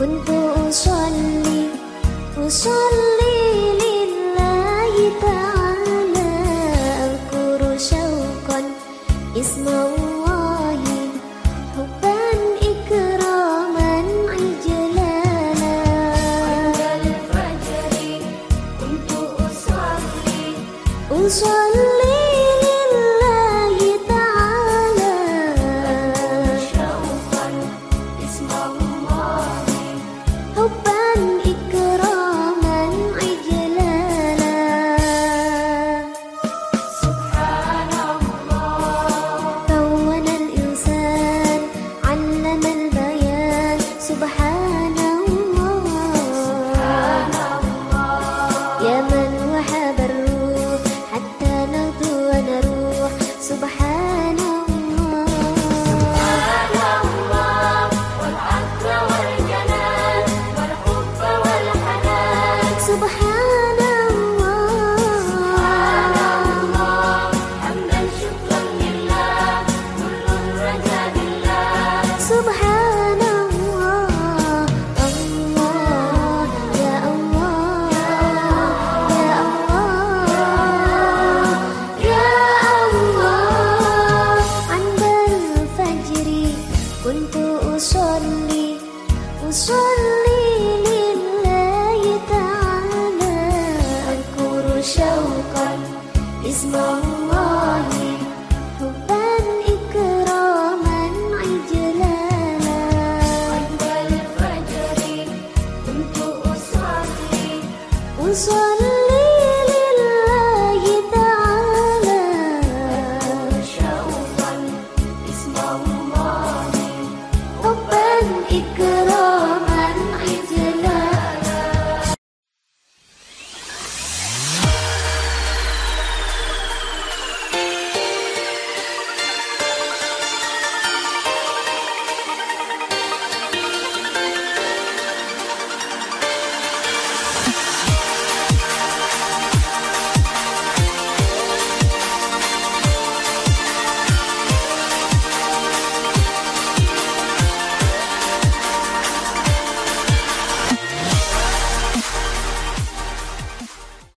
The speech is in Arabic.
كنت أصلي أصلي لله تعالى. أذكر شوقا اسم الله حبا إكراما عجلالا عند الفجر كنت أصلي. أصلي 好。一个